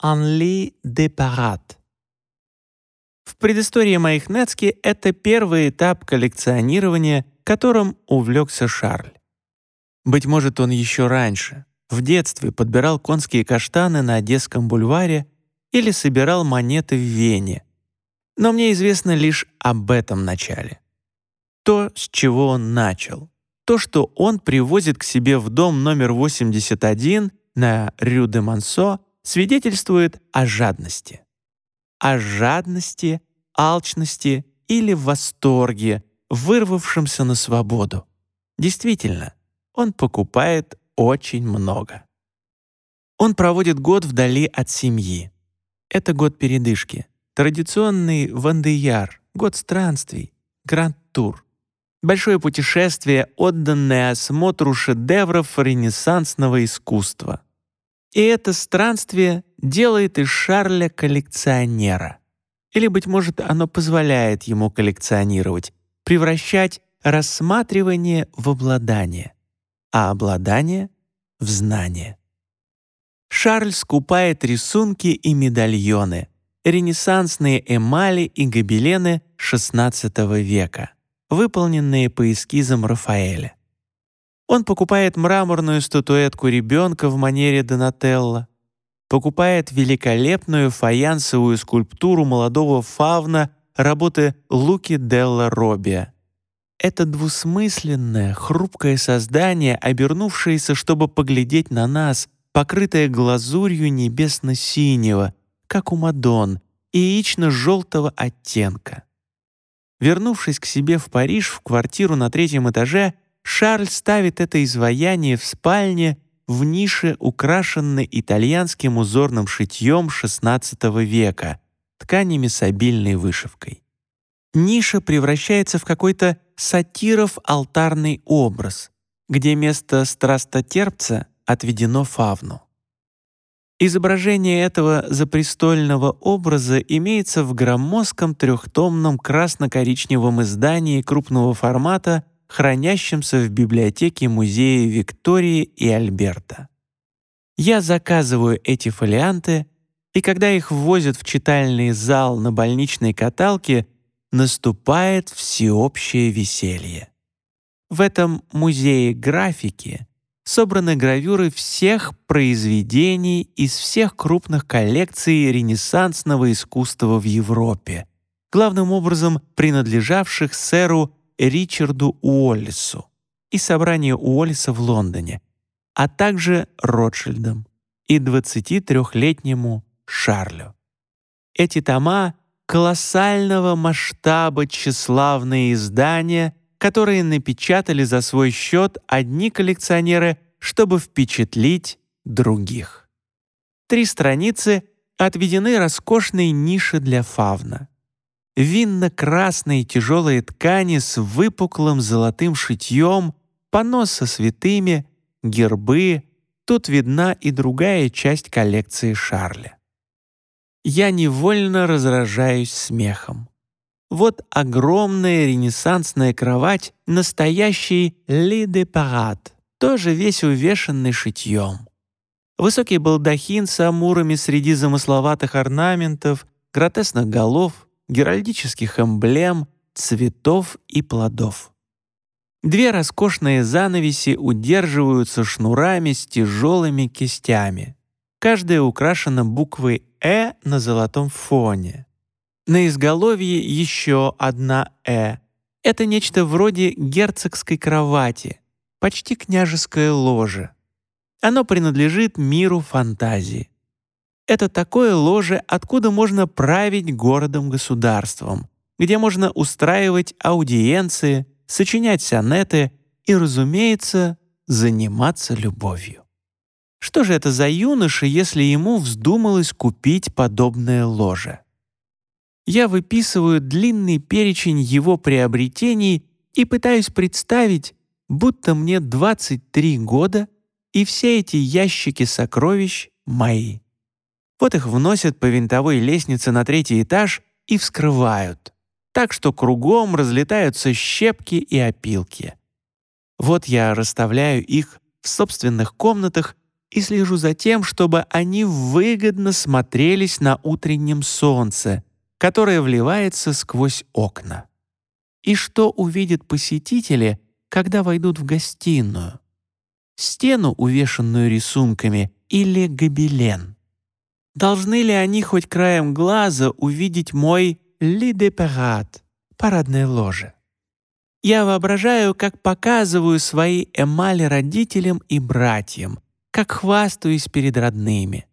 Анли де Парат. В предыстории моих Нецки это первый этап коллекционирования, которым увлекся Шарль. Быть может, он еще раньше, в детстве, подбирал конские каштаны на Одесском бульваре или собирал монеты в Вене. Но мне известно лишь об этом начале. То, с чего он начал. То, что он привозит к себе в дом номер 81 на Рю-де-Мансо, свидетельствует о жадности. О жадности, алчности или восторге, вырвавшемся на свободу. Действительно, он покупает очень много. Он проводит год вдали от семьи. Это год передышки. Традиционный Вандеяр, год странствий, Гранд-тур. Большое путешествие, отданное осмотру шедевров ренессансного искусства. И это странствие делает из Шарля коллекционера. Или, быть может, оно позволяет ему коллекционировать, превращать рассматривание в обладание, а обладание — в знание. Шарль скупает рисунки и медальоны, ренессансные эмали и гобелены XVI века, выполненные по эскизам Рафаэля. Он покупает мраморную статуэтку ребенка в манере Донателло, покупает великолепную фаянсовую скульптуру молодого фавна работы Луки Делла Робия. Это двусмысленное, хрупкое создание, обернувшееся, чтобы поглядеть на нас, покрытое глазурью небесно-синего, как у Мадон, и яично-желтого оттенка. Вернувшись к себе в Париж в квартиру на третьем этаже, Шарль ставит это изваяние в спальне в нише, украшенной итальянским узорным шитьем XVI века, тканями с обильной вышивкой. Ниша превращается в какой-то сатиров алтарный образ, где место страстотерпца отведено фавну. Изображение этого запрестольного образа имеется в громоздком трехтомном красно-коричневом издании крупного формата хранящимся в библиотеке музея Виктории и Альберта. Я заказываю эти фолианты, и когда их ввозят в читальный зал на больничной каталке, наступает всеобщее веселье. В этом музее графики собраны гравюры всех произведений из всех крупных коллекций ренессансного искусства в Европе, главным образом принадлежавших сэру Ричарду Уоллису и собранию Уоллиса в Лондоне, а также Ротшильдам и 23-летнему Шарлю. Эти тома колоссального масштаба тщеславные издания, которые напечатали за свой счет одни коллекционеры, чтобы впечатлить других. Три страницы отведены роскошной нише для фавна винно-красные тяжелые ткани с выпуклым золотым шитьем, понос со святыми, гербы. Тут видна и другая часть коллекции Шарля. Я невольно разражаюсь смехом. Вот огромная ренессансная кровать, настоящий «Ли де парад», тоже весь увешанный шитьем. Высокий балдахин с амурами среди замысловатых орнаментов, гротесных голов — геральдических эмблем, цветов и плодов. Две роскошные занавеси удерживаются шнурами с тяжелыми кистями. Каждая украшена буквой «Э» на золотом фоне. На изголовье еще одна «Э». Это нечто вроде герцогской кровати, почти княжеское ложе. Оно принадлежит миру фантазии. Это такое ложе, откуда можно править городом-государством, где можно устраивать аудиенции, сочинять сонеты и, разумеется, заниматься любовью. Что же это за юноша, если ему вздумалось купить подобное ложе? Я выписываю длинный перечень его приобретений и пытаюсь представить, будто мне 23 года, и все эти ящики сокровищ мои. Вот их вносят по винтовой лестнице на третий этаж и вскрывают, так что кругом разлетаются щепки и опилки. Вот я расставляю их в собственных комнатах и слежу за тем, чтобы они выгодно смотрелись на утреннем солнце, которое вливается сквозь окна. И что увидят посетители, когда войдут в гостиную? Стену, увешанную рисунками, или гобелен? Должны ли они хоть краем глаза увидеть мой «ли де парад» — парадное ложе? Я воображаю, как показываю свои эмали родителям и братьям, как хвастаюсь перед родными.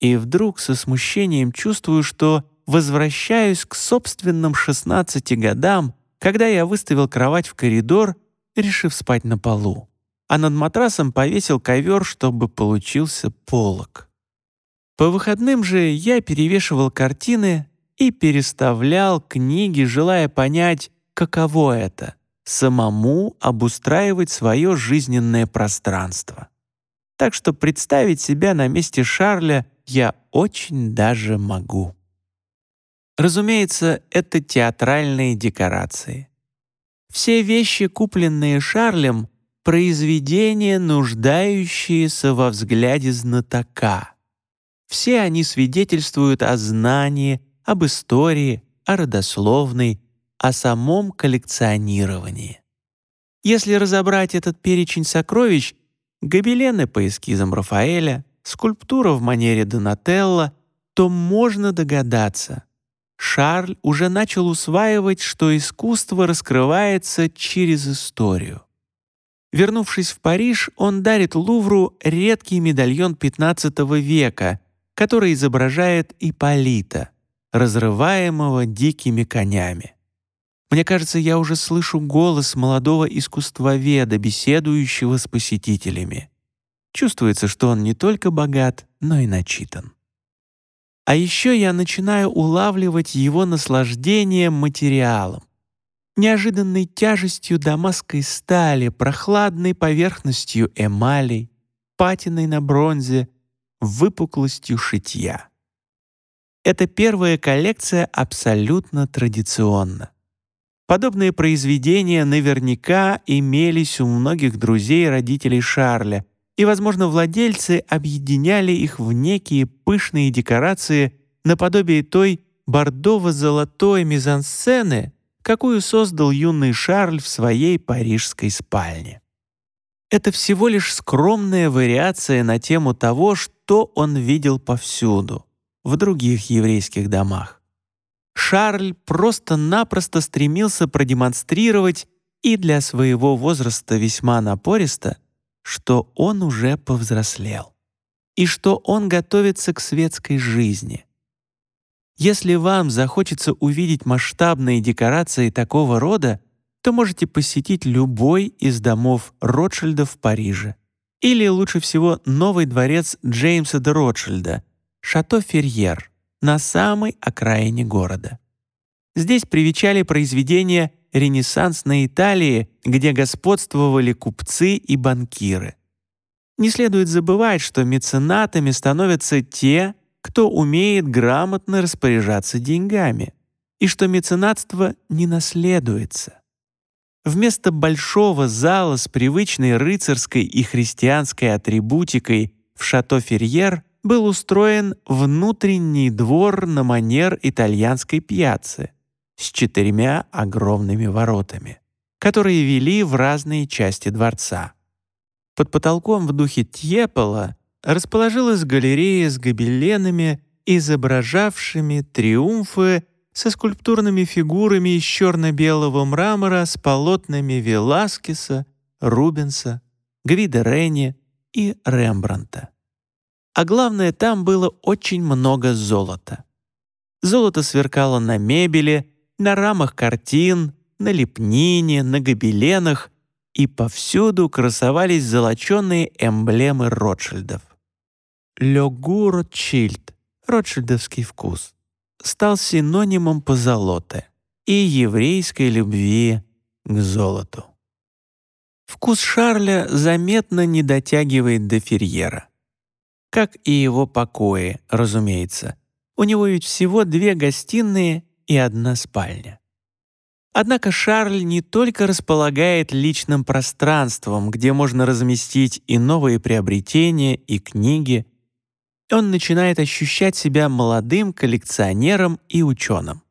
И вдруг со смущением чувствую, что возвращаюсь к собственным 16 годам, когда я выставил кровать в коридор, решив спать на полу, а над матрасом повесил ковер, чтобы получился полог. По выходным же я перевешивал картины и переставлял книги, желая понять, каково это — самому обустраивать свое жизненное пространство. Так что представить себя на месте Шарля я очень даже могу. Разумеется, это театральные декорации. Все вещи, купленные Шарлем, произведения, нуждающиеся во взгляде знатока. Все они свидетельствуют о знании, об истории, о родословной, о самом коллекционировании. Если разобрать этот перечень сокровищ, гобелены по эскизам Рафаэля, скульптура в манере Донателло, то можно догадаться, Шарль уже начал усваивать, что искусство раскрывается через историю. Вернувшись в Париж, он дарит Лувру редкий медальон XV века, который изображает Ипполита, разрываемого дикими конями. Мне кажется, я уже слышу голос молодого искусствоведа, беседующего с посетителями. Чувствуется, что он не только богат, но и начитан. А еще я начинаю улавливать его наслаждение материалом. Неожиданной тяжестью дамасской стали, прохладной поверхностью эмалей, патиной на бронзе, выпуклостью шитья. Эта первая коллекция абсолютно традиционна. Подобные произведения наверняка имелись у многих друзей родителей Шарля, и, возможно, владельцы объединяли их в некие пышные декорации наподобие той бордово-золотой мизансцены, какую создал юный Шарль в своей парижской спальне. Это всего лишь скромная вариация на тему того, что он видел повсюду, в других еврейских домах. Шарль просто-напросто стремился продемонстрировать и для своего возраста весьма напористо что он уже повзрослел и что он готовится к светской жизни. Если вам захочется увидеть масштабные декорации такого рода, то можете посетить любой из домов Ротшильда в Париже. Или лучше всего новый дворец Джеймса де Ротшильда, Шато Ферьер, на самой окраине города. Здесь привечали произведения ренессансной Италии, где господствовали купцы и банкиры. Не следует забывать, что меценатами становятся те, кто умеет грамотно распоряжаться деньгами, и что меценатство не наследуется. Вместо большого зала с привычной рыцарской и христианской атрибутикой в Шато-Ферьер был устроен внутренний двор на манер итальянской пьяцы с четырьмя огромными воротами, которые вели в разные части дворца. Под потолком в духе Тьепола расположилась галерея с гобеленами, изображавшими триумфы со скульптурными фигурами из черно-белого мрамора с полотнами Веласкеса, Рубенса, Гвида Ренни и Рембранта. А главное, там было очень много золота. Золото сверкало на мебели, на рамах картин, на лепнине, на гобеленах, и повсюду красовались золоченые эмблемы Ротшильдов. «Лёгу Ротшильд» — ротшильдовский вкус — стал синонимом позолоты и еврейской любви к золоту. Вкус Шарля заметно не дотягивает до Ферьера. Как и его покои, разумеется. У него ведь всего две гостиные и одна спальня. Однако Шарль не только располагает личным пространством, где можно разместить и новые приобретения, и книги, он начинает ощущать себя молодым коллекционером и ученым.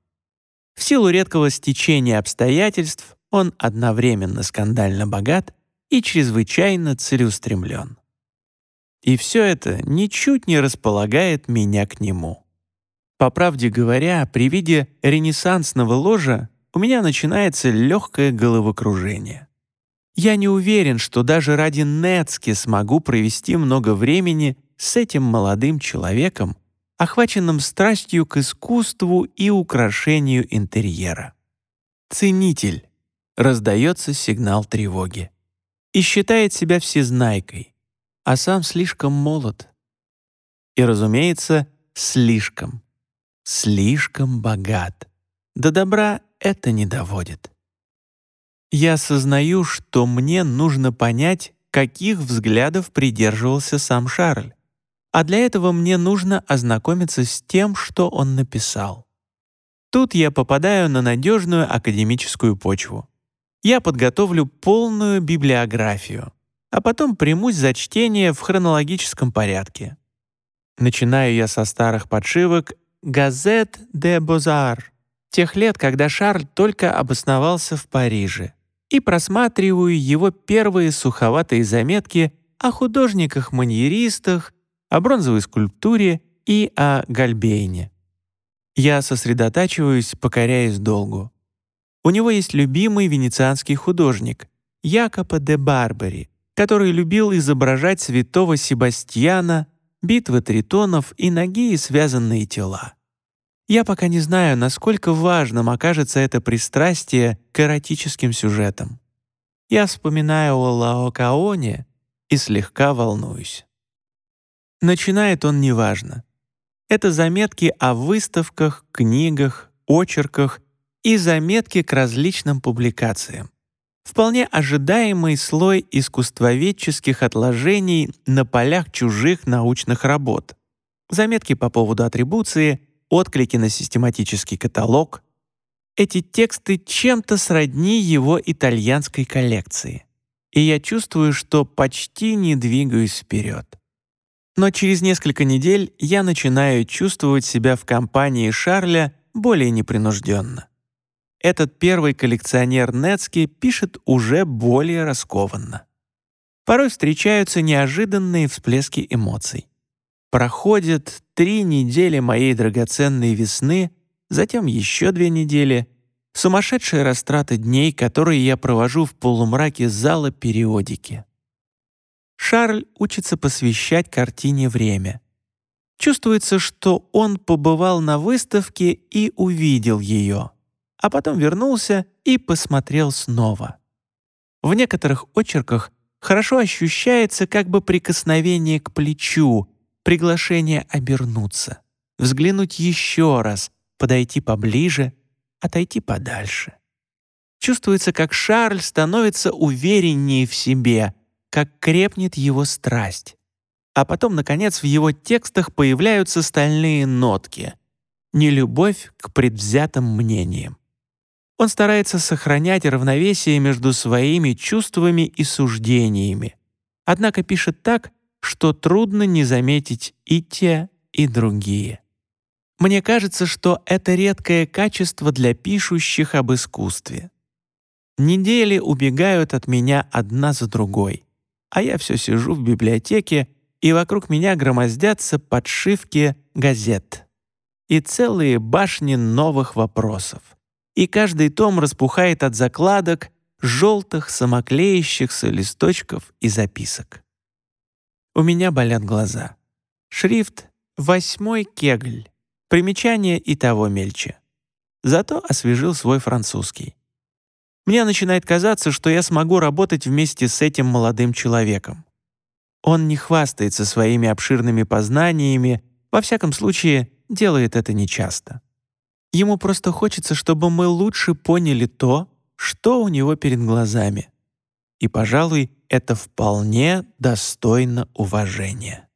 В силу редкого стечения обстоятельств он одновременно скандально богат и чрезвычайно целеустремлен. И все это ничуть не располагает меня к нему. По правде говоря, при виде ренессансного ложа у меня начинается легкое головокружение. Я не уверен, что даже ради Нецки смогу провести много времени с этим молодым человеком, охваченным страстью к искусству и украшению интерьера. Ценитель. Раздается сигнал тревоги. И считает себя всезнайкой, а сам слишком молод. И, разумеется, слишком, слишком богат. До добра это не доводит. Я осознаю, что мне нужно понять, каких взглядов придерживался сам Шарль а для этого мне нужно ознакомиться с тем, что он написал. Тут я попадаю на надежную академическую почву. Я подготовлю полную библиографию, а потом примусь за чтение в хронологическом порядке. Начинаю я со старых подшивок «Газет де Бозар» тех лет, когда Шарль только обосновался в Париже, и просматриваю его первые суховатые заметки о художниках-маньеристах, о бронзовой скульптуре и о Гальбейне. Я сосредотачиваюсь, покоряясь долгу. У него есть любимый венецианский художник Якопо де Барбари, который любил изображать святого Себастьяна, битвы тритонов и ноги и связанные тела. Я пока не знаю, насколько важным окажется это пристрастие к эротическим сюжетам. Я вспоминаю о Лаокаоне и слегка волнуюсь. Начинает он неважно. Это заметки о выставках, книгах, очерках и заметки к различным публикациям. Вполне ожидаемый слой искусствоведческих отложений на полях чужих научных работ. Заметки по поводу атрибуции, отклики на систематический каталог. Эти тексты чем-то сродни его итальянской коллекции. И я чувствую, что почти не двигаюсь вперед. Но через несколько недель я начинаю чувствовать себя в компании Шарля более непринужденно. Этот первый коллекционер Нецки пишет уже более раскованно. Порой встречаются неожиданные всплески эмоций. Проходят три недели моей драгоценной весны, затем еще две недели, сумасшедшие растраты дней, которые я провожу в полумраке зала периодики. Шарль учится посвящать картине время. Чувствуется, что он побывал на выставке и увидел ее, а потом вернулся и посмотрел снова. В некоторых очерках хорошо ощущается как бы прикосновение к плечу, приглашение обернуться, взглянуть еще раз, подойти поближе, отойти подальше. Чувствуется, как Шарль становится увереннее в себе — как крепнет его страсть. А потом, наконец, в его текстах появляются стальные нотки. Нелюбовь к предвзятым мнениям. Он старается сохранять равновесие между своими чувствами и суждениями, однако пишет так, что трудно не заметить и те, и другие. Мне кажется, что это редкое качество для пишущих об искусстве. Недели убегают от меня одна за другой а я все сижу в библиотеке, и вокруг меня громоздятся подшивки газет и целые башни новых вопросов. И каждый том распухает от закладок, желтых самоклеящихся листочков и записок. У меня болят глаза. Шрифт «Восьмой кегль». Примечание и того мельче. Зато освежил свой французский. Мне начинает казаться, что я смогу работать вместе с этим молодым человеком. Он не хвастается своими обширными познаниями, во всяком случае, делает это нечасто. Ему просто хочется, чтобы мы лучше поняли то, что у него перед глазами. И, пожалуй, это вполне достойно уважения.